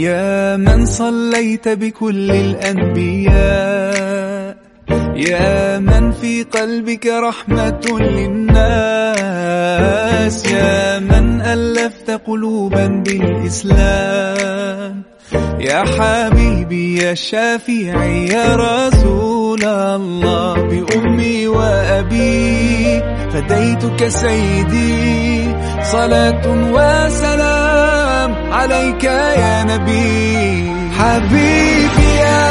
يا من صليت بكل الأنبياء يا من في قلبك رحمة للناس يا من ألفت قلوبا بالإسلام. يا حبيبي يا شافعي يا رسول الله بأمي وأبي فديتك سيدي صلاة وسلام. عليك يا نبي. حبيبي يا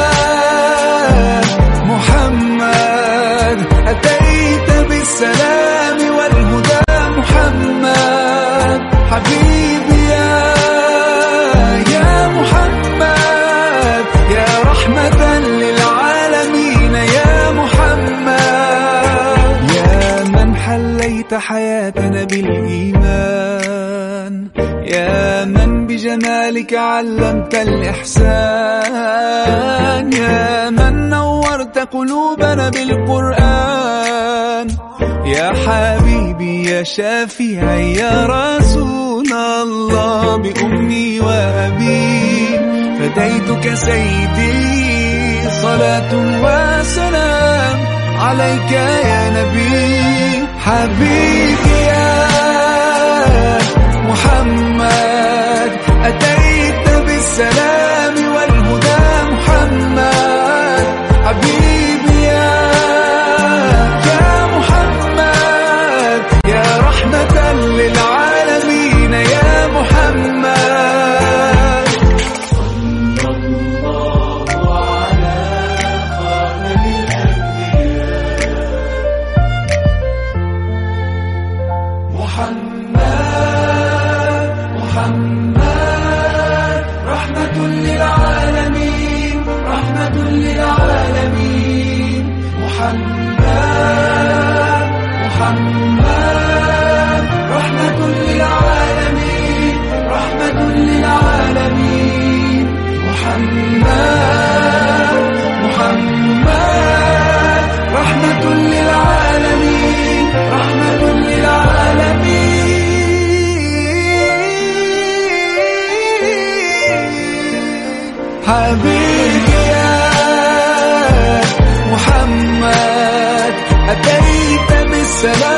محمد أتيت بالسلام والهدى محمد. حبيبي يا يا محمد يا رحمة للعالمين يا محمد. يا من حليت حياتنا بالإيمان. يا من بجمالك علمت الإحسان. يا من نورت قلوبنا بالقرآن. يا حبيبي يا شافعي يا رسول الله. بأمي وأبي فديتك سيدي. صلاة وسلام عليك يا نبي. حبيبي يا محمد. بالسلام والهدى حبيبي يا محمد أتيت بالسلام.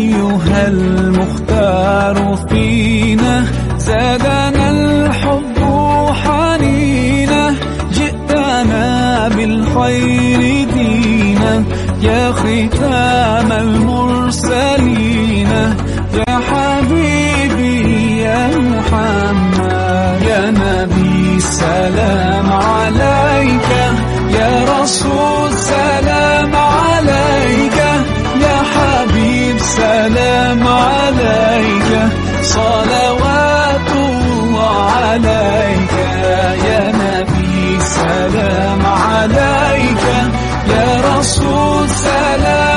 أيها المختار فينا زادنا الحب حنينا جئتنا بالخير دينا. يا ختام المرسلين يا حبيبي يا محمد يا نبي سلام عليك. يا رسول سلام عليك صلوات الله عليك. يا نبي سلام عليك. يا رسول سلام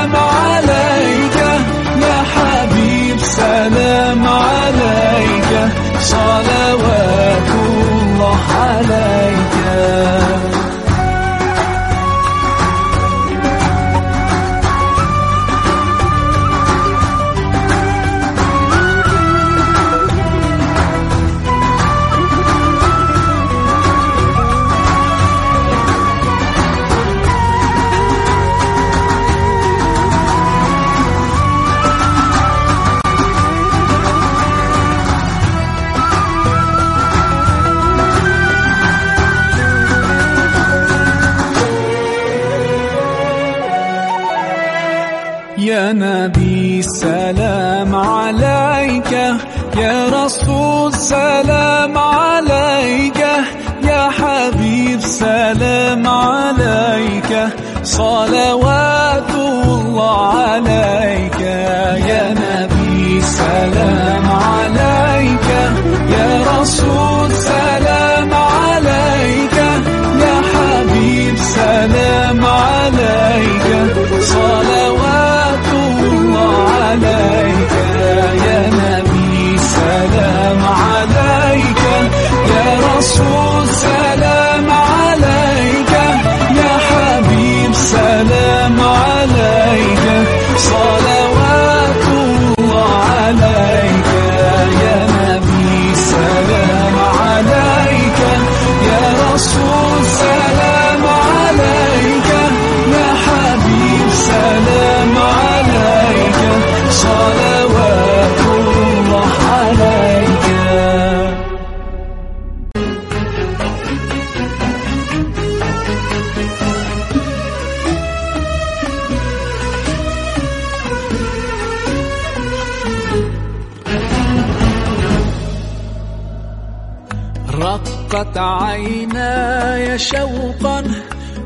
عيناي شوقا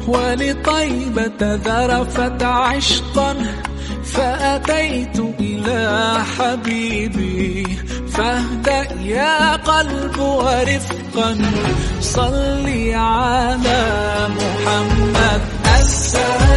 ولطيبة ذرفت عشقا. فأتيت إلى حبيبي فاهدأ يا قلب ورفقا. صل على محمد. السلام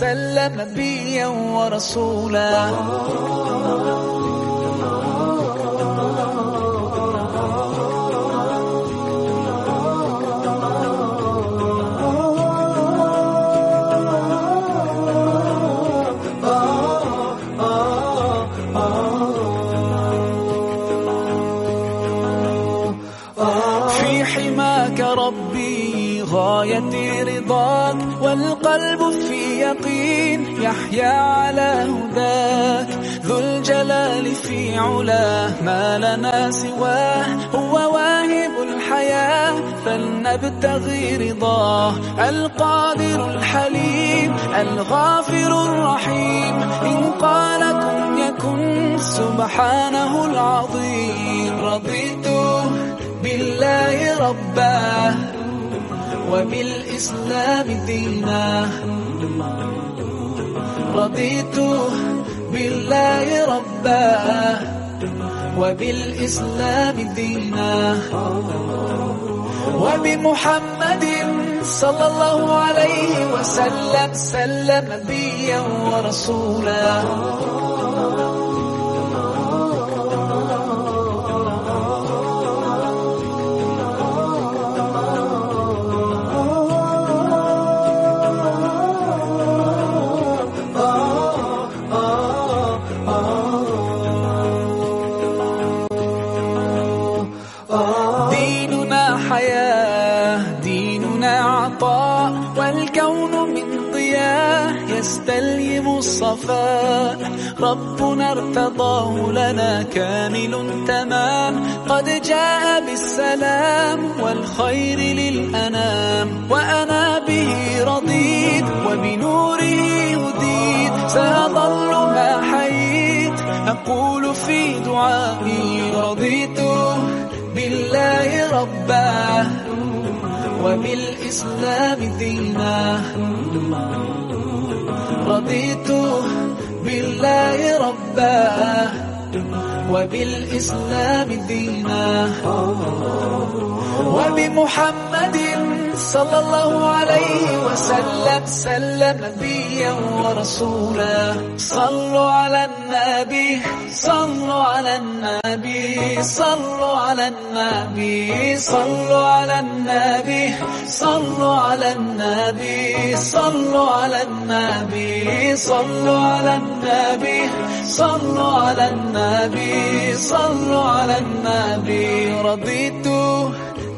وسلم سلم نبيا ورسولا. الغافر الرحيم. إن قال كن يكن سبحانه العظيم. رضيت بالله رباه وبالإسلام دينا. رضيت بالله ربا وبالإسلام دينا. وبمحمد صلى الله عليه وسلم سلم نبيا ورسولا. الصفاء ربنا ارتضاه لنا كامل تمام. قد جاء بالسلام والخير للأنام وأنا به رضيت وبنوره هديت سأظل ما حييت أقول في دعائي رضيت بالله ربا وبالإسلام دينا رضيت بالله ربا وبالإسلام دينا وبمحمد صلى الله عليه وسلم سلم نبيا ورسولا. صلوا على النبي صلوا على النبي صلوا على النبي صلوا على النبي صلوا على النبي صلوا على النبي صلوا على النبي صلوا على النبي صلوا على النبي. رضيت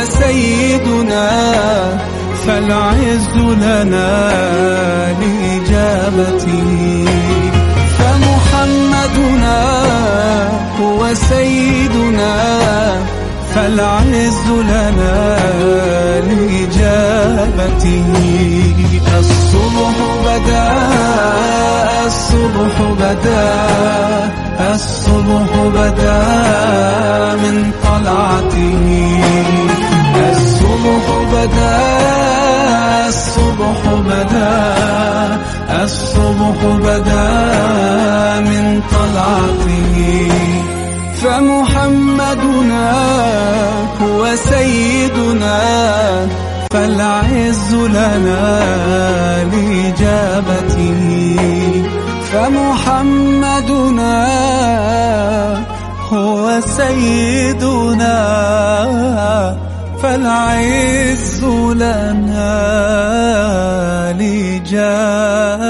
هو سيدنا فالعز لنا لإجابته فمحمدنا هو سيدنا فالعز لنا لإجابته الصبح بدا الصبح بدا الصبح بدا من طلعته بدا الصبح بدا الصبح بدا من طلعته. فمحمدنا هو سيدنا فالعز لنا لإجابته. فمحمدنا هو سيدنا. فالعز لنا لجابتي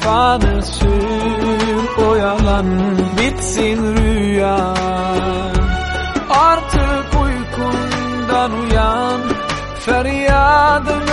Sefanı sür oyalan bitsin rüya. Artık uykundan uyan Feryadımı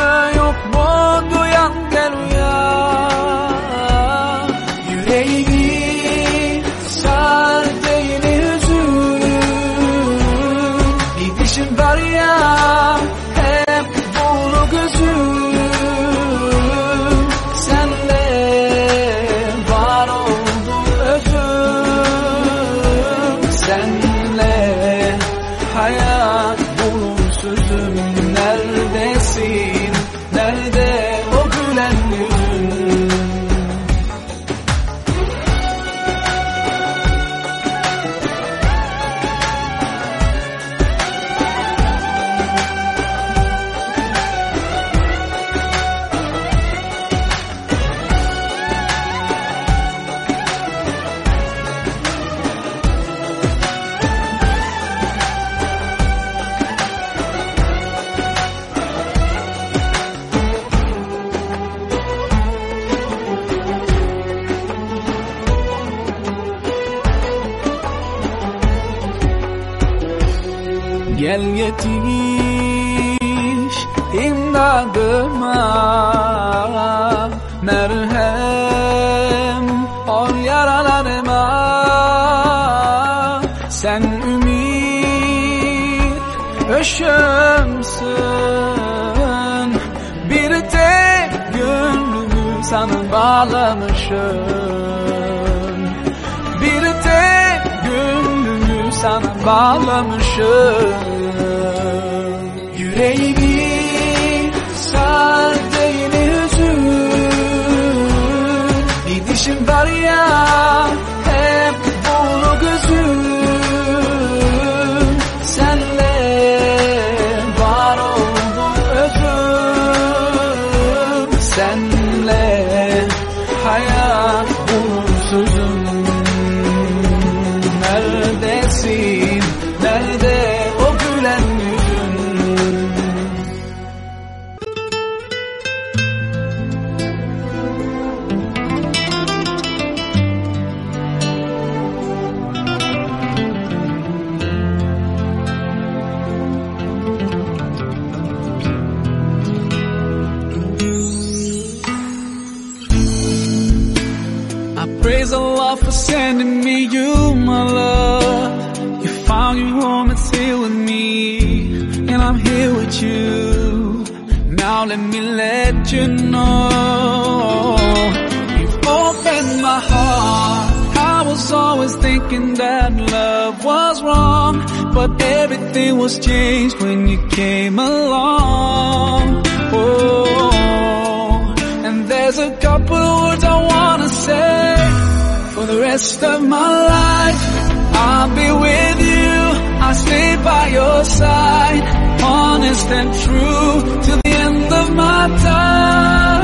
Till the end of my time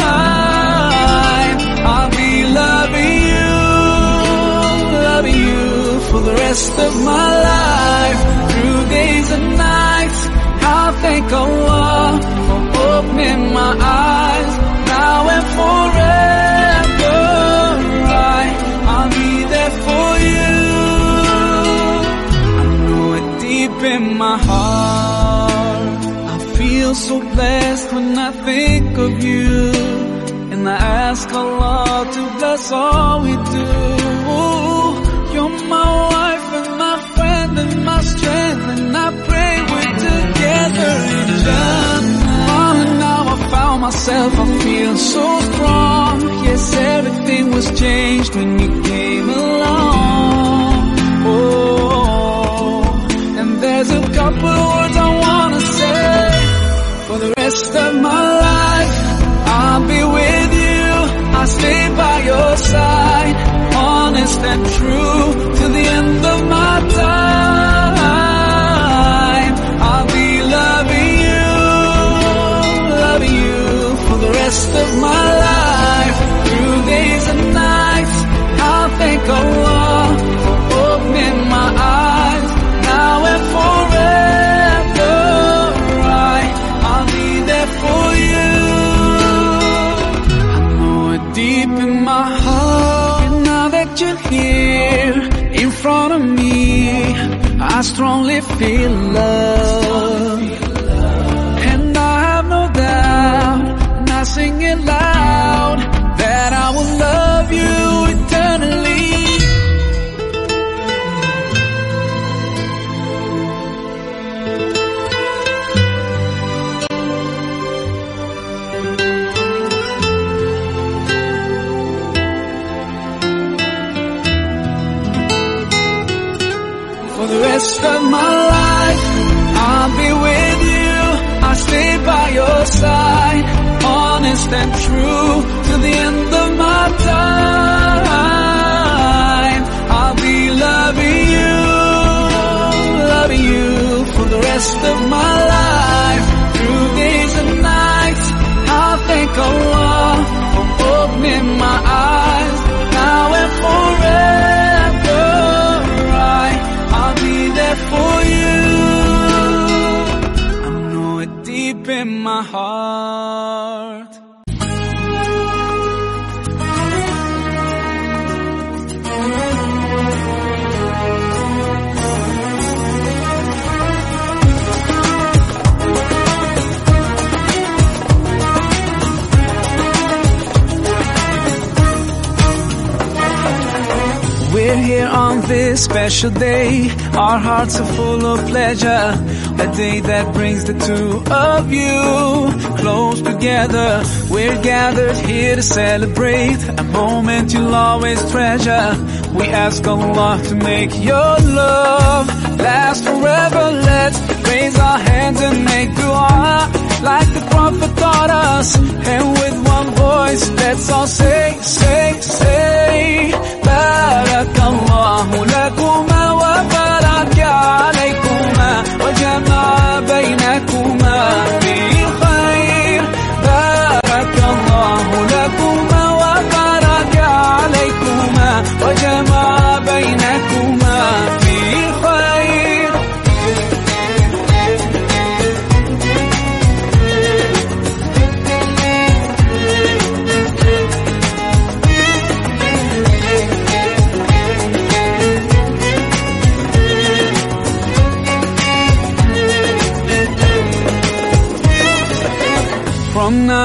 I'll be loving you Loving you For the rest of my life Through days and nights I'll thank Allah For opening my eyes now and forever. I, I'll be there for you. I know it deep in my heart. Feel so blessed when I think of you. And I ask Allah to bless all we do. You're my wife and my friend and my strength. And I pray we're together in Jannah. Oh, now I found myself, I feel so strong. Yes, everything was changed when you came along. Oh, and there's a couple words rest of my life I'll be with you. I'll stay by your side Honest and true To the end of my time. I'll be loving you Loving you For the rest of my life I strongly feel love. Honest and true to the end of my time. I'll be loving you, loving you for the rest of my life, through days and nights. I'll thank Allah for opening my eyes, now and forever. I, I'll be there for you. I know it deep in my heart. Here on this special day. Our hearts are full of pleasure. A day that brings the two of you close together. We're gathered here to celebrate a moment you'll always treasure. We ask Allah to make your love last forever. Let's raise our hands and make dua like the Prophet taught us. And with one voice, let's all say, say, say, بارك الله لكما وبارك عليكما وجمع بينكما في خير بارك الله لكما وبارك عليكما وجمع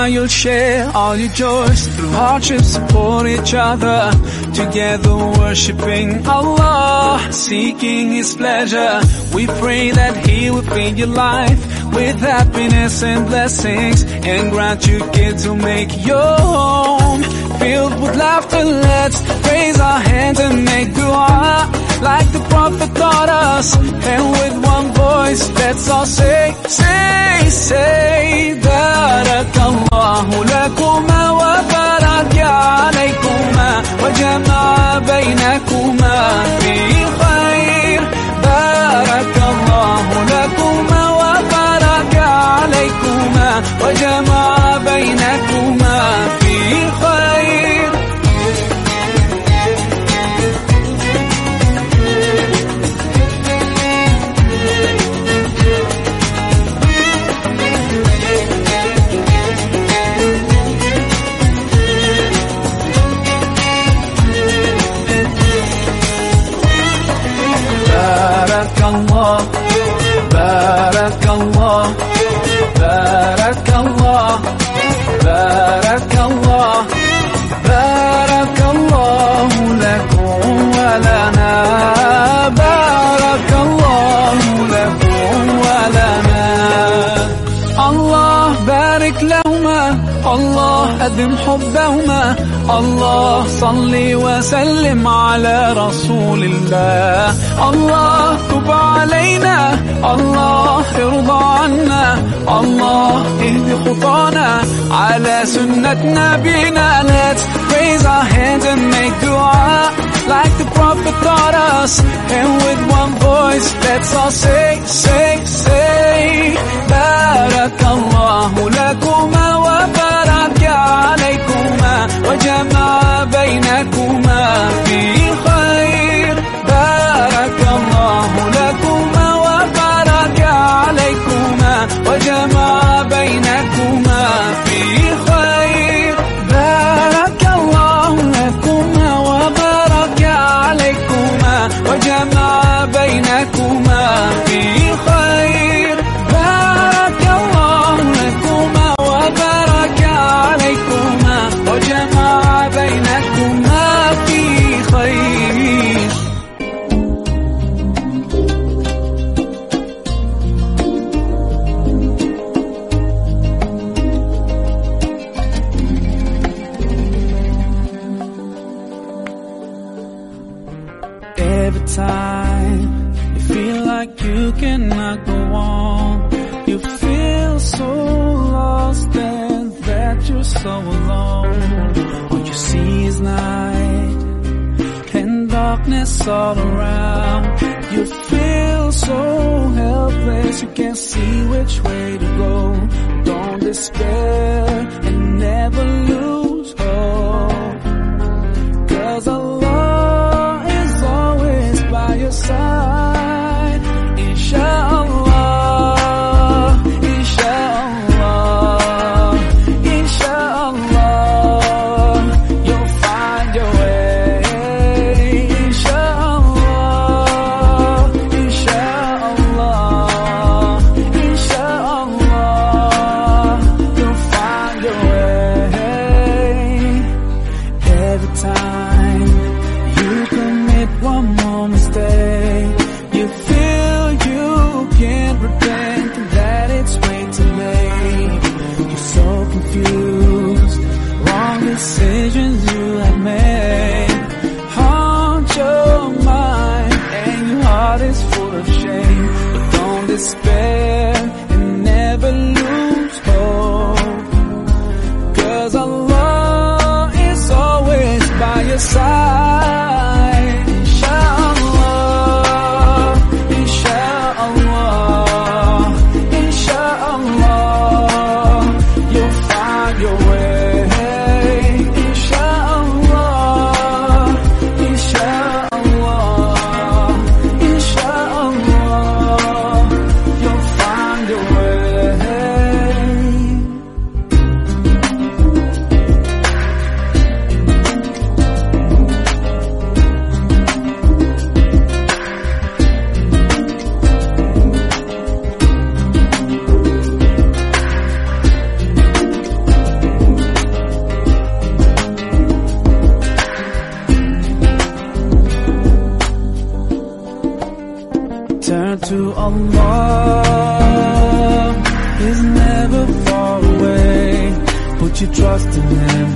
you'll share all your joys through hardship, support each other. Together worshiping Allah, seeking His pleasure. We pray that He will feed your life with happiness and blessings and grant you kids who make your home filled with laughter. Let's raise our hands and make dua like the Prophet taught us. And with one voice, let's all say, say, say, بارك الله لكما وبارك عليكما وجمع بينكما في خير بارك الله لكما وبارك عليكما وجمع بينكما في خير الله صل وسلم على رسول الله الله تب علينا الله ارضى عنا الله اهد خطانا على سنة نبينا let's raise our hands and make dua like the prophet taught us and with one voice let's all say say to Allah is never far away. Put your trust in Him.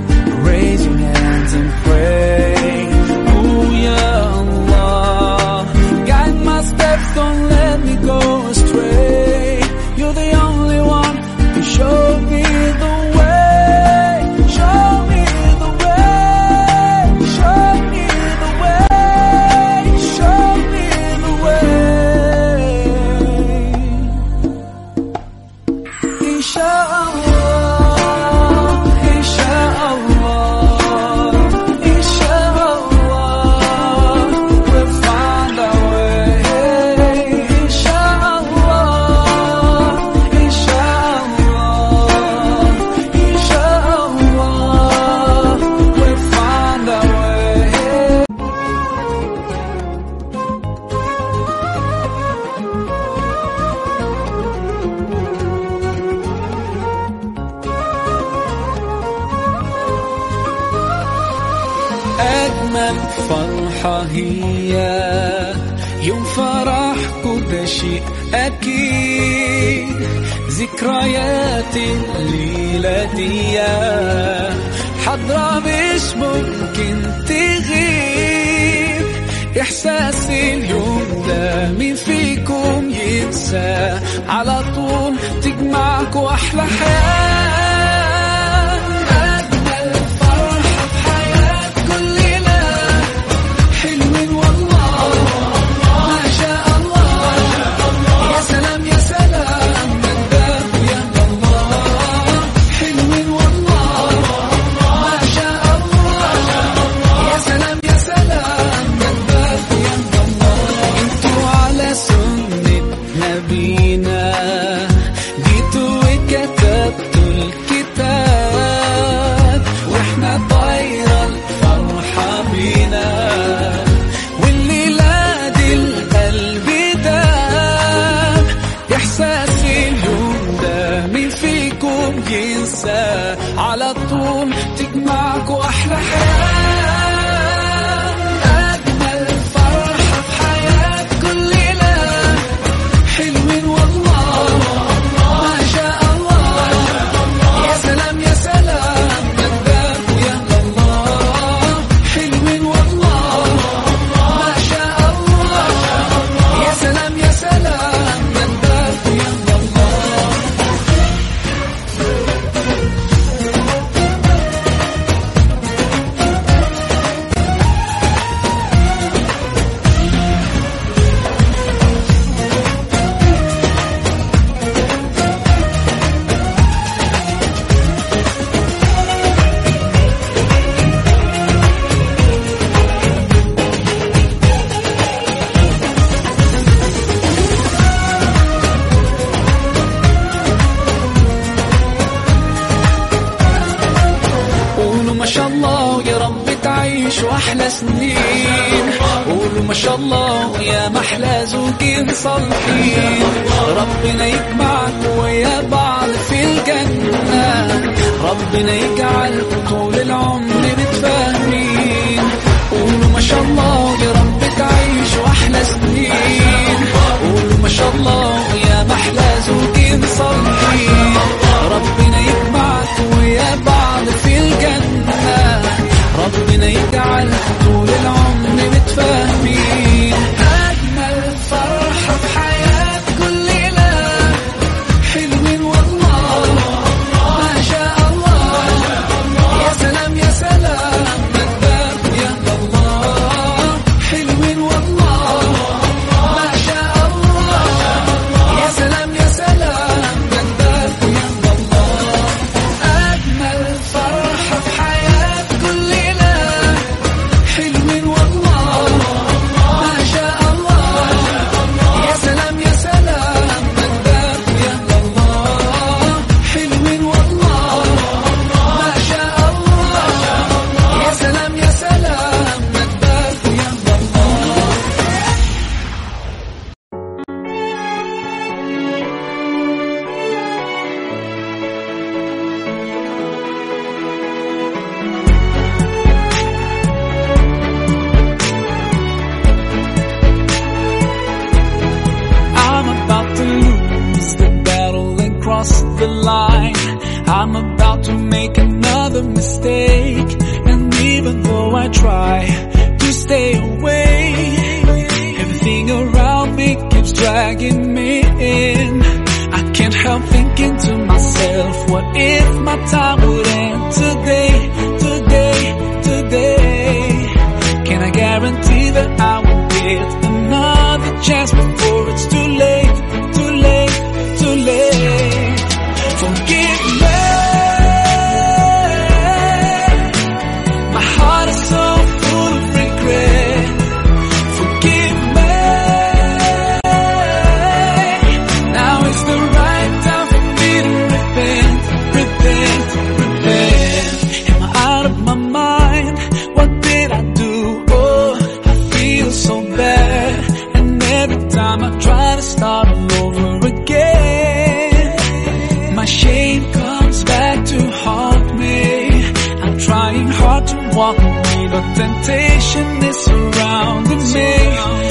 Temptation is surrounding me,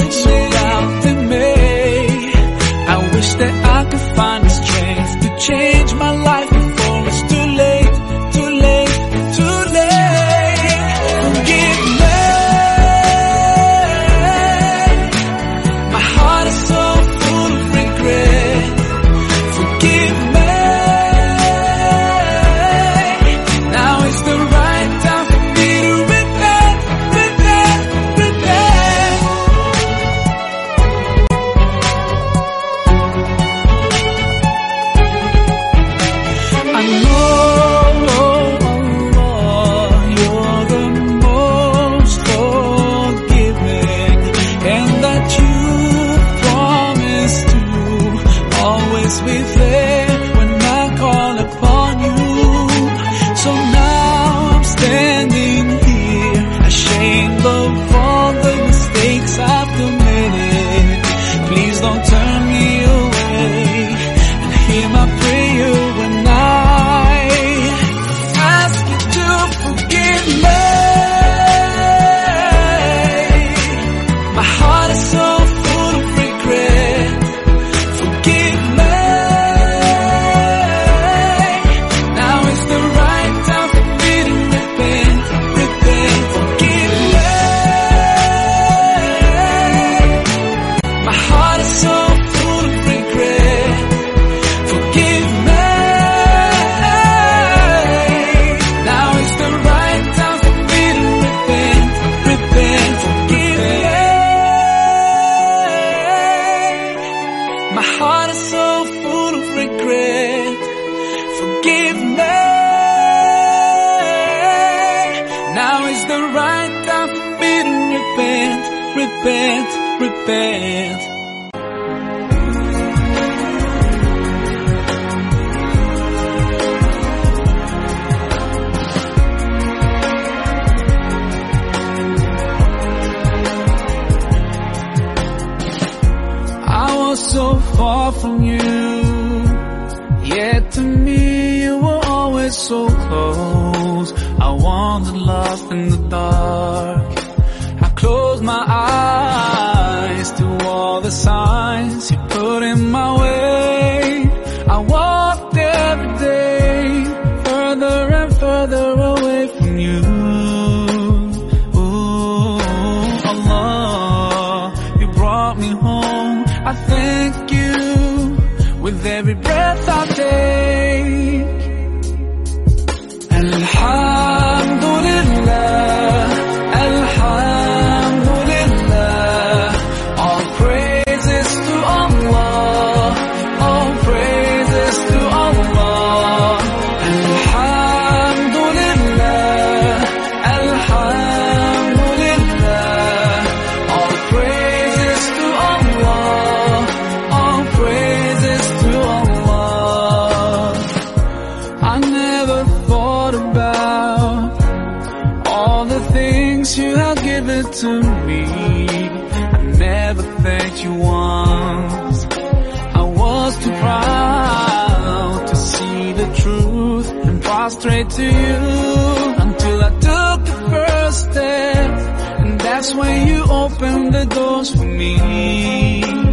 straight to you until I took the first step. And that's when you opened the doors for me.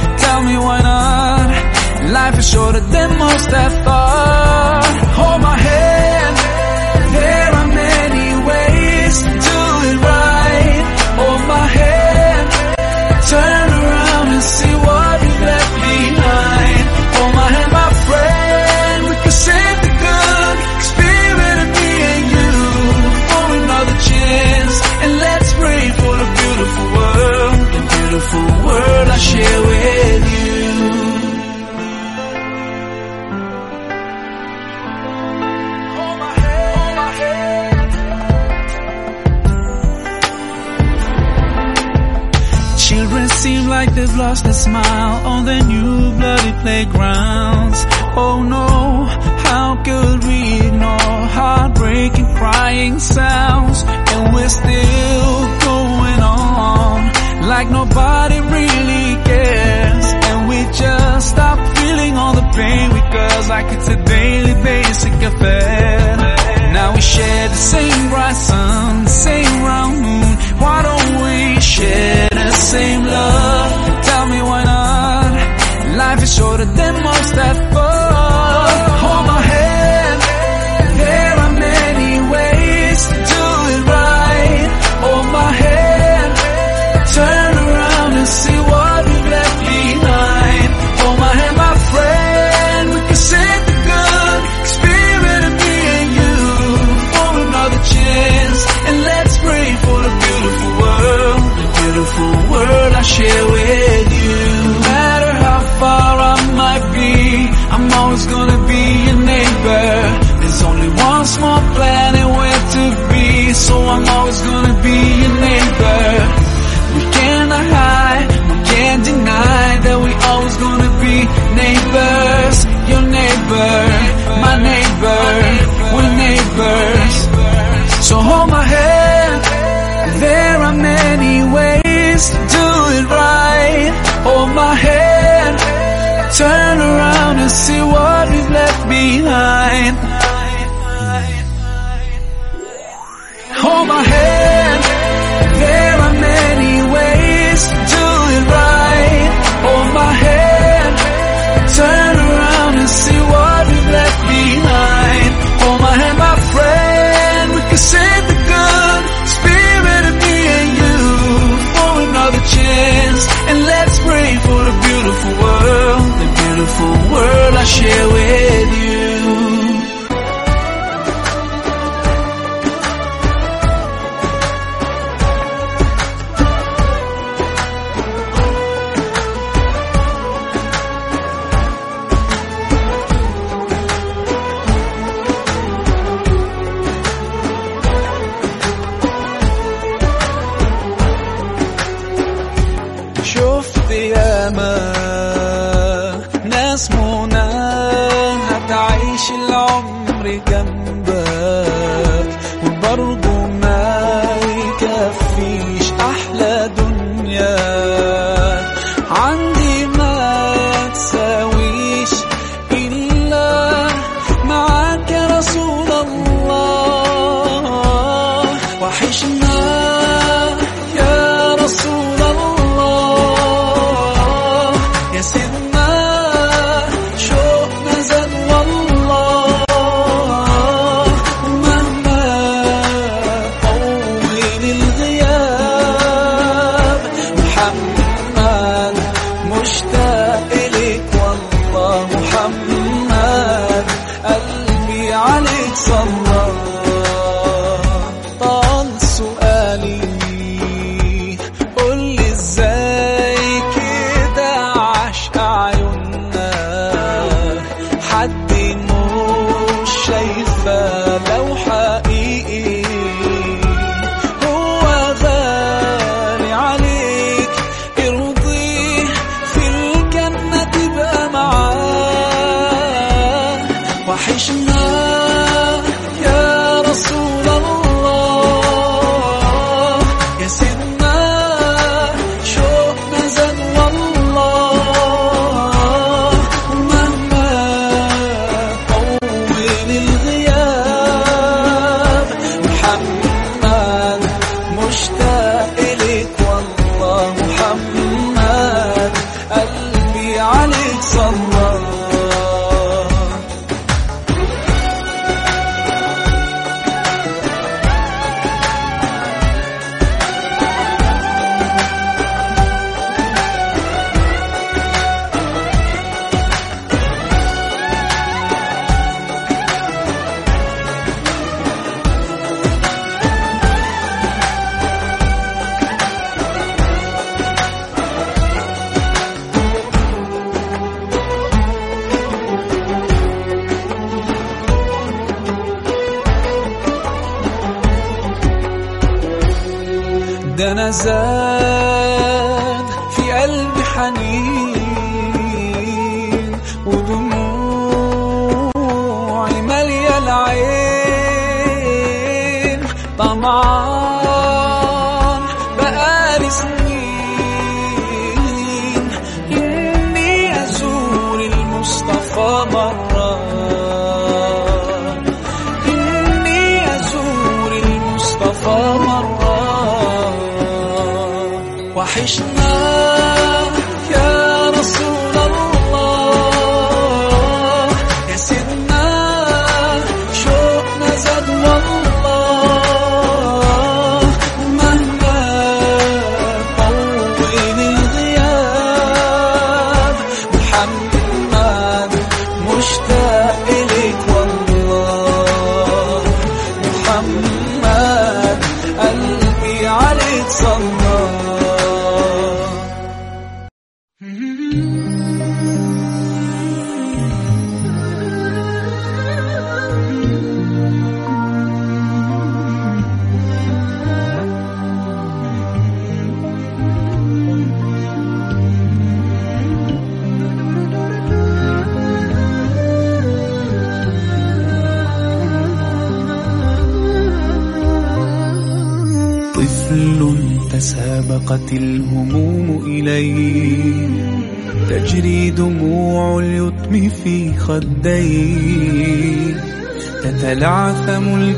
tell me why not? Life is shorter than most have thought. Hold my head. lost a smile on the new bloody playgrounds. Oh no, how could we ignore heartbreaking crying sounds? And we're still going on like nobody really cares. And we just stop feeling all the pain because like it's a daily basic affair. Now we share the same bright sun, same round moon. Why don't we share the same love? me why not? Life is shorter than most have thought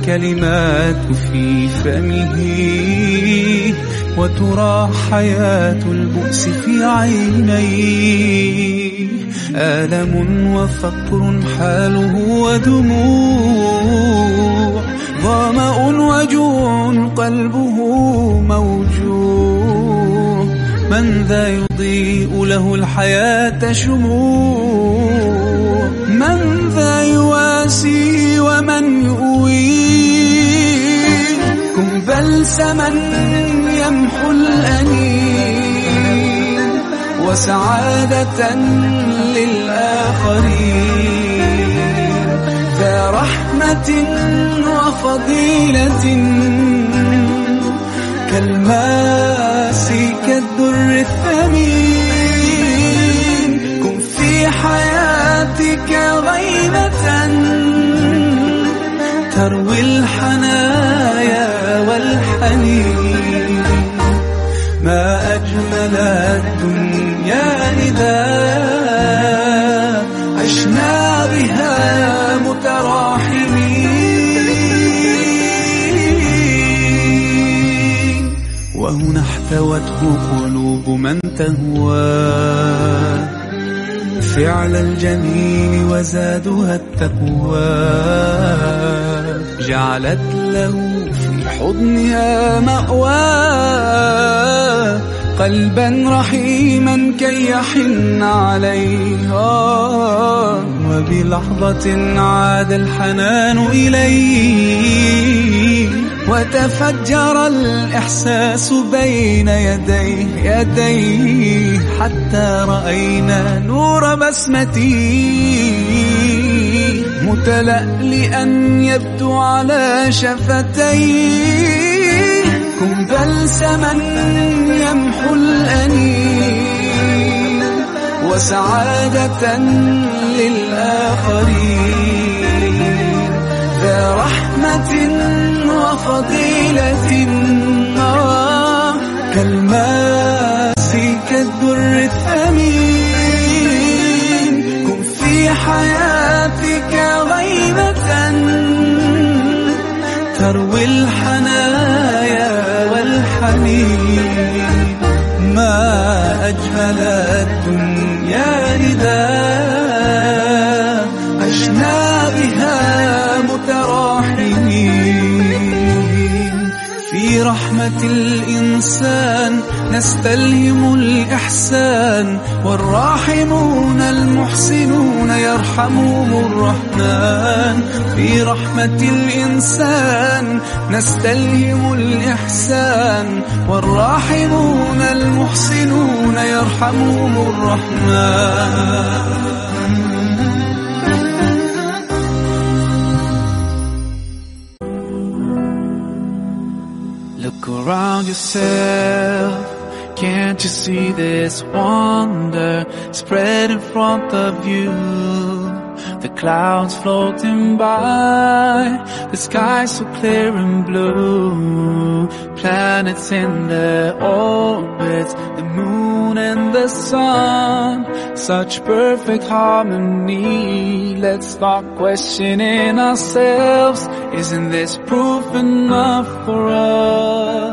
الكلمات في فمه وترى حياة البؤس في عينيه. آلم وفقر حاله ودموع ظمأ وجوع قلبه موجوع. من ذا يضيء له الحياة شموع؟ كن بلسما يمحو الأنين وسعادة للآخرين ذا رحمة وفضيلة كالماس كالدر الثمين كن في حياتك غيبة تروي الحنايا احتوته قلوب من تهوى. فعل الجميل وزادها التقوى. جعلت له في حضنها مأوى. قلبا رحيما كي يحن عليها. وبلحظة عاد الحنان إليه. وتفجر الإحساس بين يديه يديه حتى رأينا نور بسمته متلألئا يبدو على شفتيه. كن بلسما يمحو الأنين وسعادة للآخرين. ذا رحمة وفضيلة آه كالماس كالدر الثمين. كن في حياتك غيبة. تروي الحنايا والحنين. ما أجمل الدنيا نداء. الإنسان نستلهم الإحسان. والراحمون المحسنون يرحمهم الرحمن. في رحمة الإنسان نستلهم الإحسان. والراحمون المحسنون يرحمهم الرحمن. Around yourself. Can't you see this wonder spread in front of you? The clouds floating by, the sky so clear and blue. Planets in their orbits, the moon and the sun. Such perfect harmony. Let's start questioning ourselves. Isn't this proof enough for us?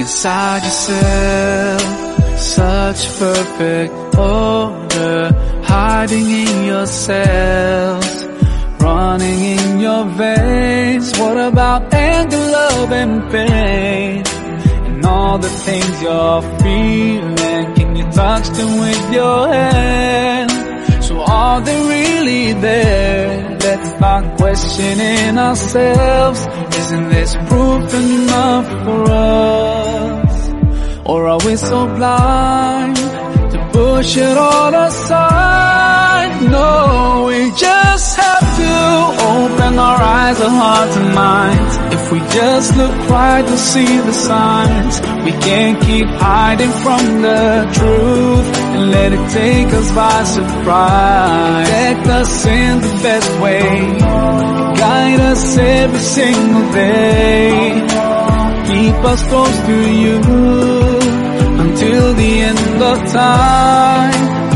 inside yourself, such perfect order, hiding in yourselves running in your veins. What about anger, love, and pain? And all the things you're feeling, can you touch them with your hand? So are they really there? Let's questioning ourselves. Isn't this proof enough for us? Or are we so blind to push it all aside? No, we just have to open our eyes, our hearts and minds. If we just look right, we'll see the signs. We can't keep hiding from the truth and let it take us by surprise. Protect us in the best way. Guide us every single day. Keep us close to you until the end of time.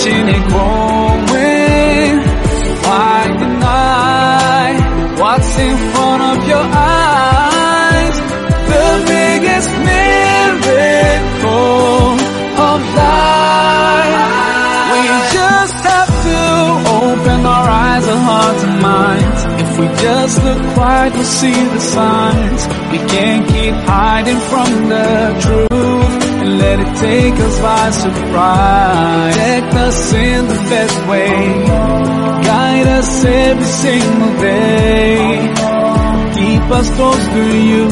Watching it growing. Why deny what's in front of your eyes? The biggest miracle of life. We just have to open our eyes, our hearts and minds. If we just look right, we'll see the signs. We can't keep hiding from the truth let it take us by surprise. Protect us in the best way. Guide us every single day. Keep us close to you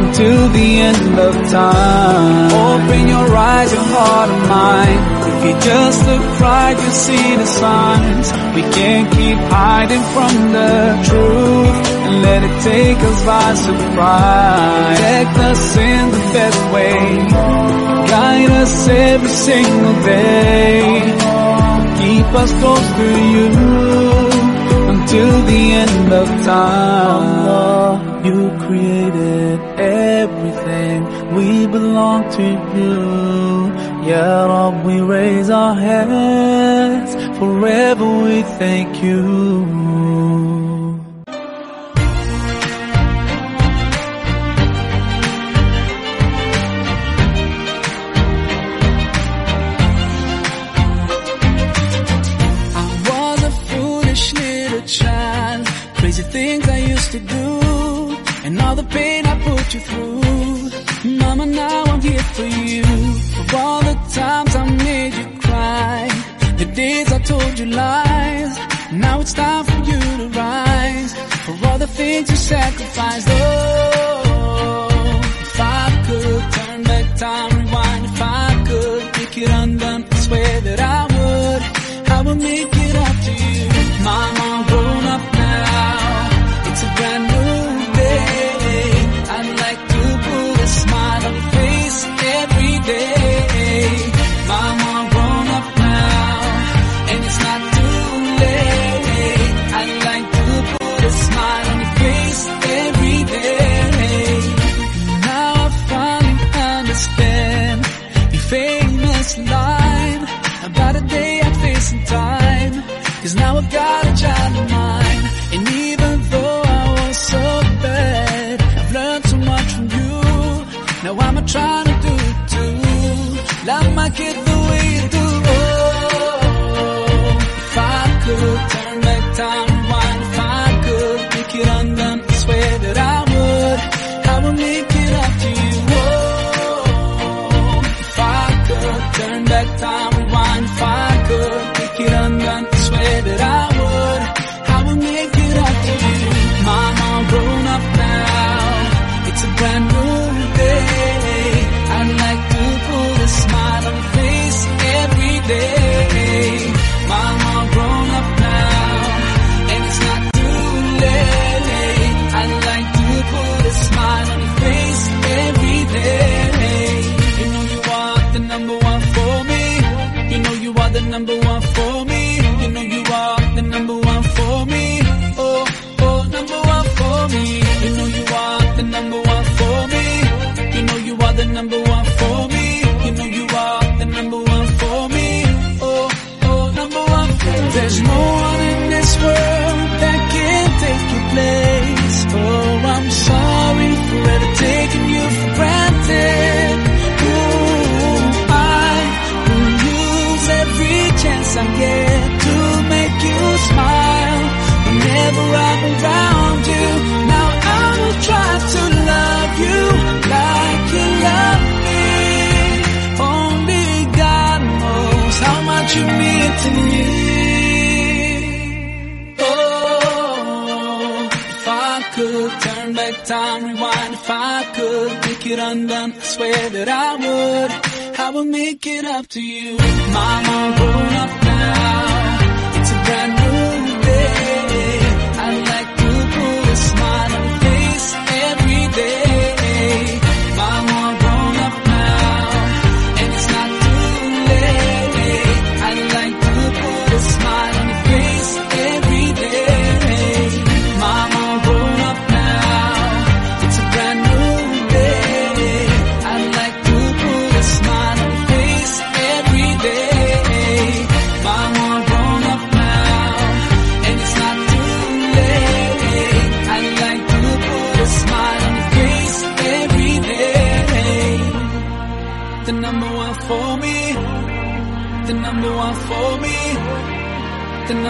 until the end of time. Open your eyes, your heart and mind. If you just look right, you see the signs. We can't keep hiding from the truth and let it take us by surprise. Protect us in the best way. Guide us every single day. Keep us close to you until the end of time. You created everything. We belong to you. Yeah, Lord, we raise our hands. Forever we thank you. I was a foolish little child. Crazy things I used to do. And all the pain I put you through. Mama, now I'm here for you. For all times I made you cry. The days I told you lies. Now it's time for you to rise. For all the things you sacrificed. Oh, if I could turn back time, swear that I would. I will make it up to you. Mama, grown up now.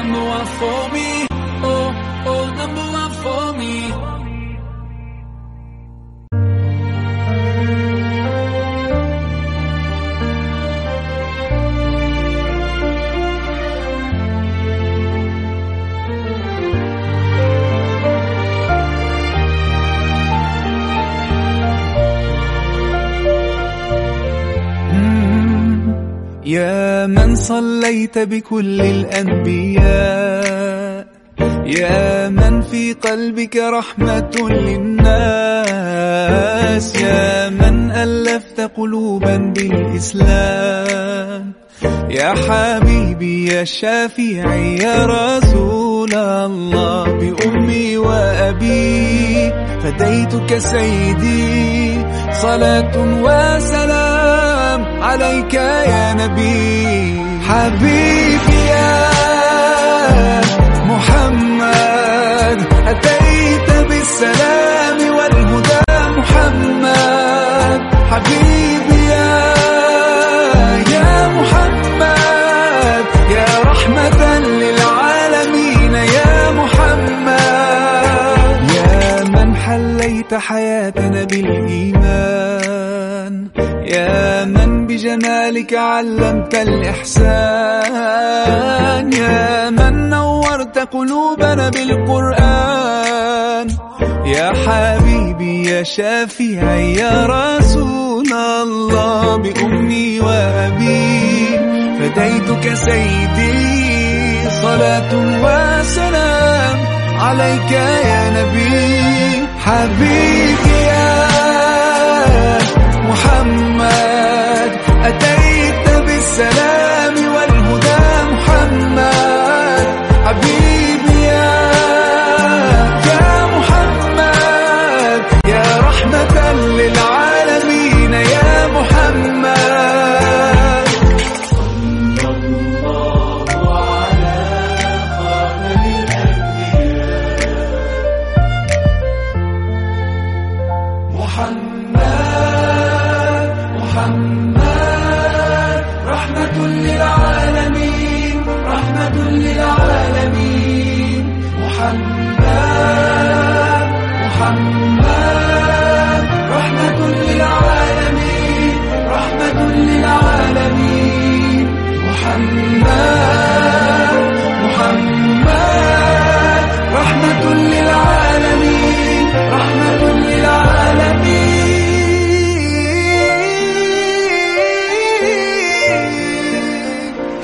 more for me صليت بكل الأنبياء. يا من في قلبك رحمة للناس. يا من ألفت قلوبا بالإسلام. يا حبيبي يا شافعي يا رسول الله. بأمي وأبي فديتك سيدي. صلاة وسلام عليك يا نبي. حبيبي يا محمد أتيت بالسلام والهدى محمد. حبيبي يا يا محمد يا رحمة للعالمين يا محمد. يا من حليت حياتنا بالإيمان. يا من بجمالك علمت الإحسان. يا من نورت قلوبنا بالقرآن. يا حبيبي يا شافعي يا رسول الله. بأمي وأبي فديتك سيدي. صلاة وسلام عليك يا نبي. حبيبي يا محمد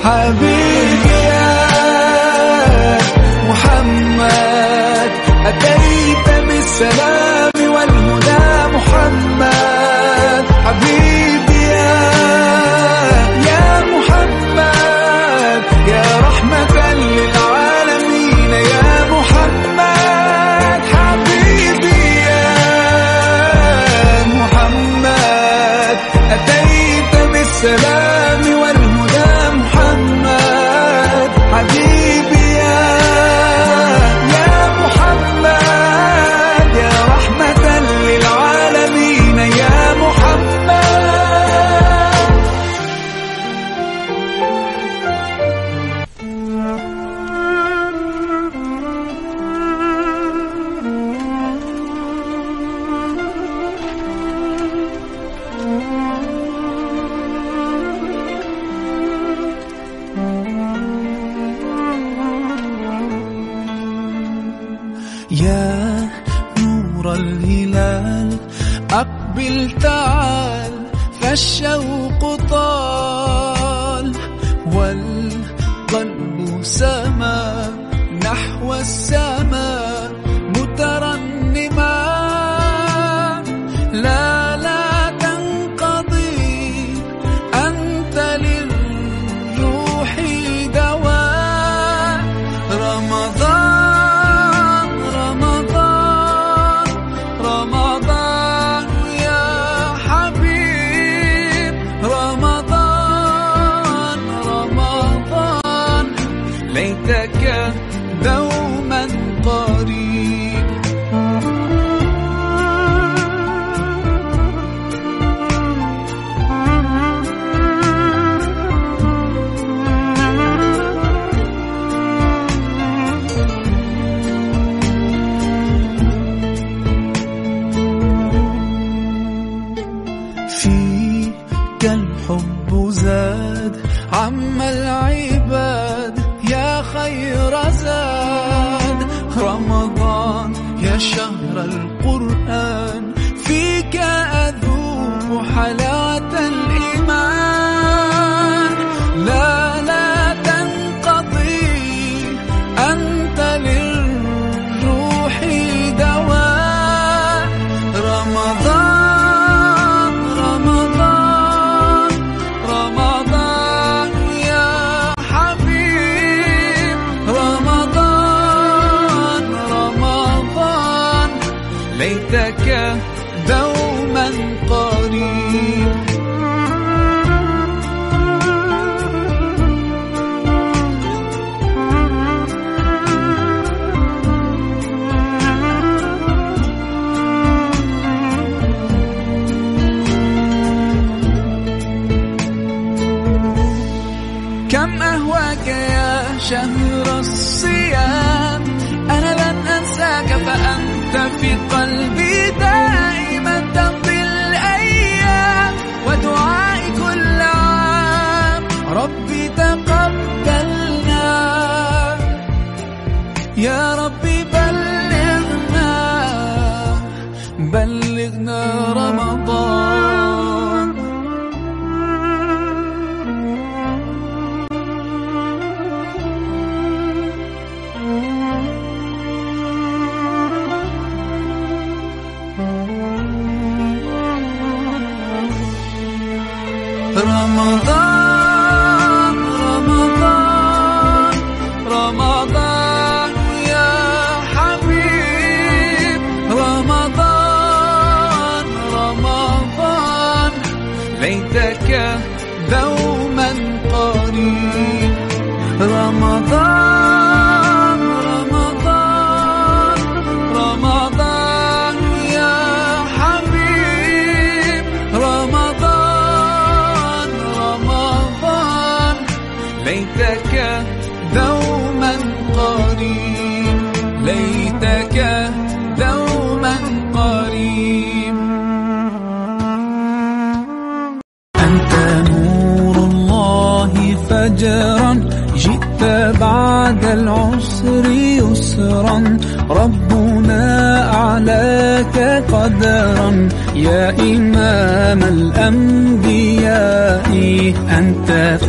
للعالمين حبيبي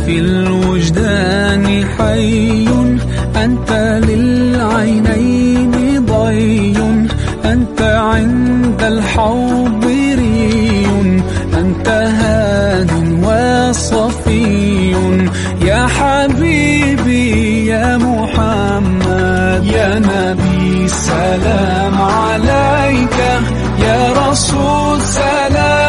في الوجدان حي. أنت للعينين ضي. أنت عند الحوض ري. أنت هاد وصفي. يا حبيبي يا محمد يا نبي سلام عليك. يا رسول سلام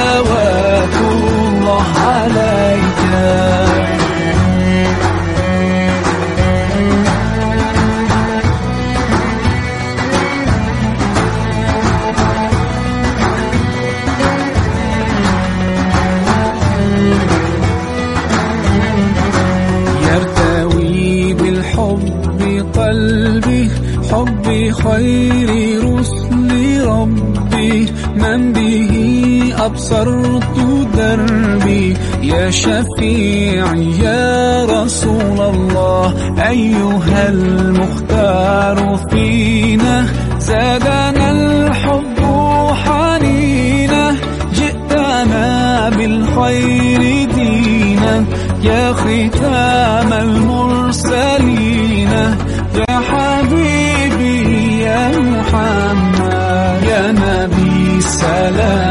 أبصرت دربي. يا شفيعي يا رسول الله أيها المختار فينا. زادنا الحب حنينا جئتنا بالخير دينا. يا ختام المرسلين يا حبيبي يا محمد يا نبي سلام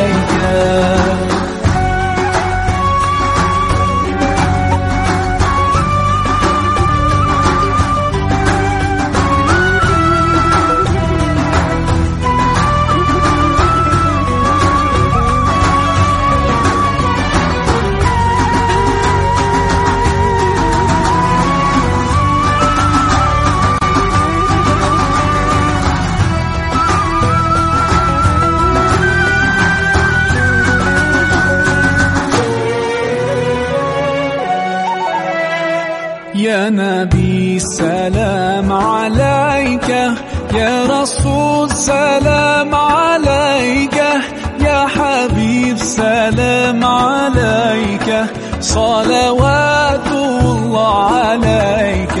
عليك صلوات الله عليك.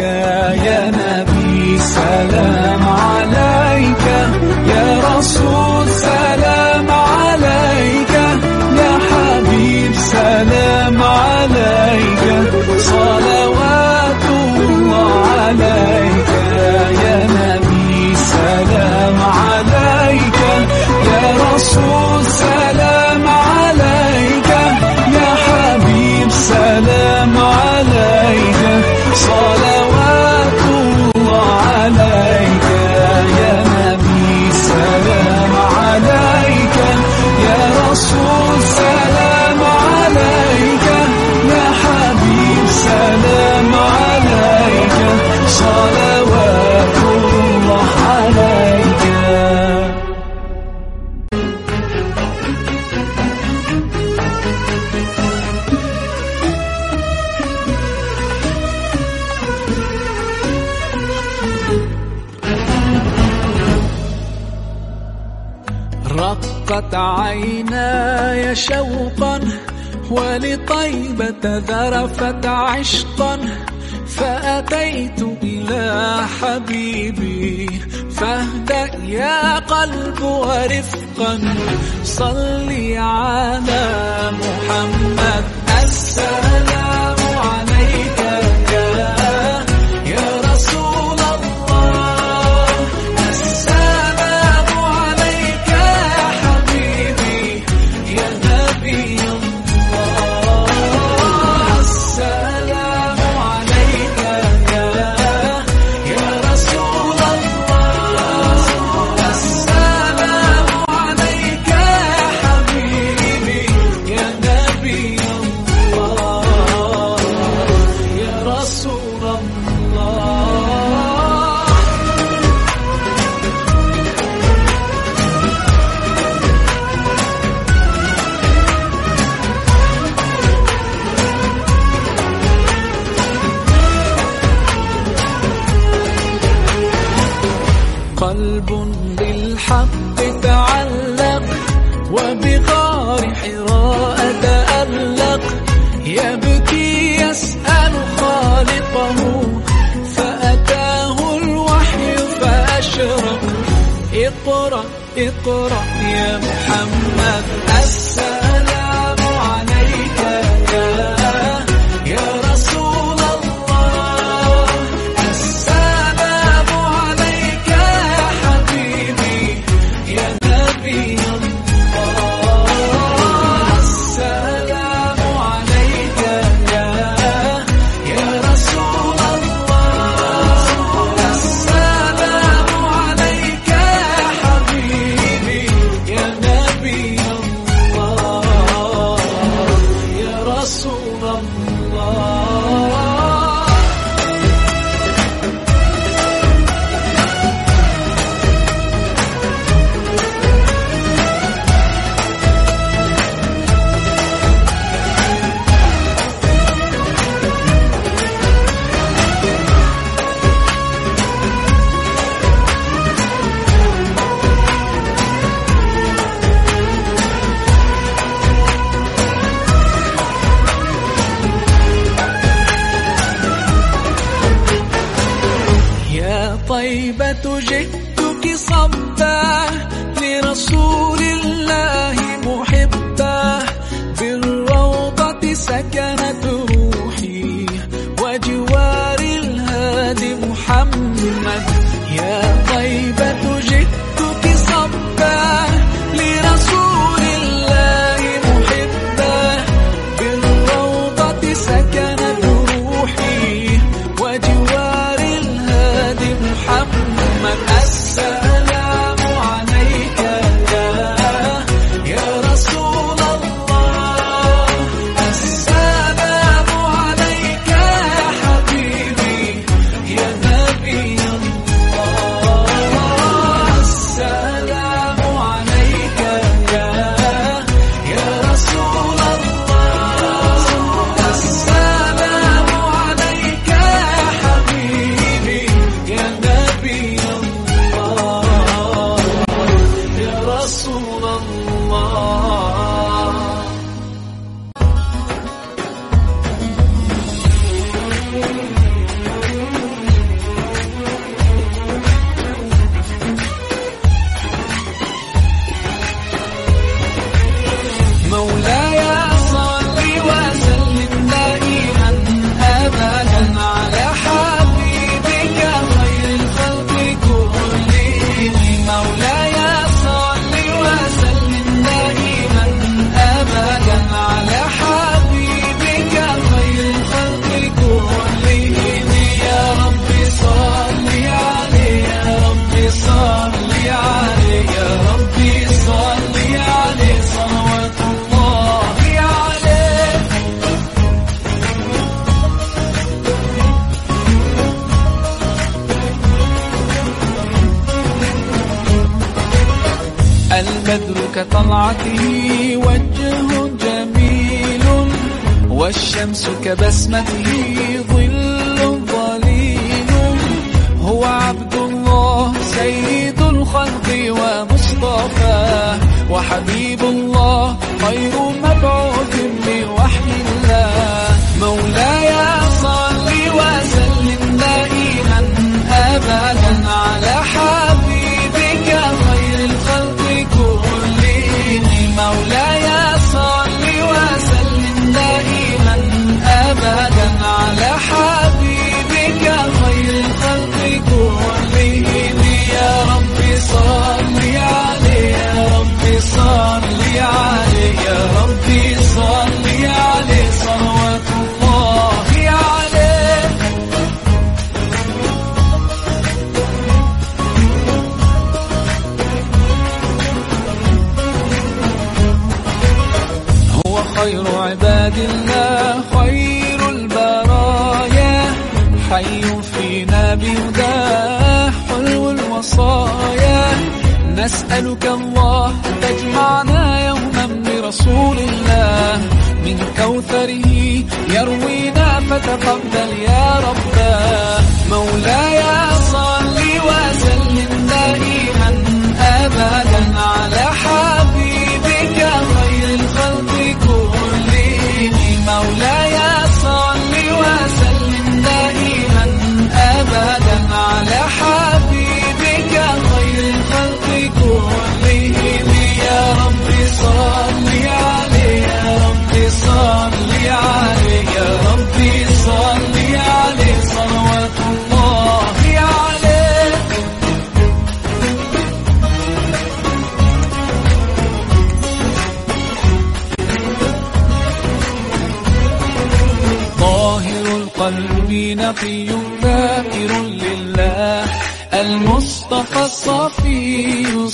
يا نبي سلام عليك. يا رسول رقت عيناي شوقا ولطيبة ذرفت عشقا. فأتيت إلى حبيبي فاهدأ يا قلب ورفقا. صل على محمد. السلام وحبيب الله خير من نسألك الله تجمعنا يوما برسول الله. من كوثره يروينا فتقبل يا ربنا. مولاي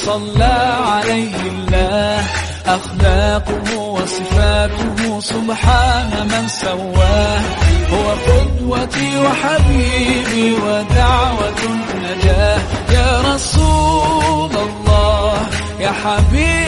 صلى عليه الله. أخلاقه وصفاته سبحان من سواه. هو قدوتي وحبيبي ودعوة النجاة. يا رسول الله يا حبيبي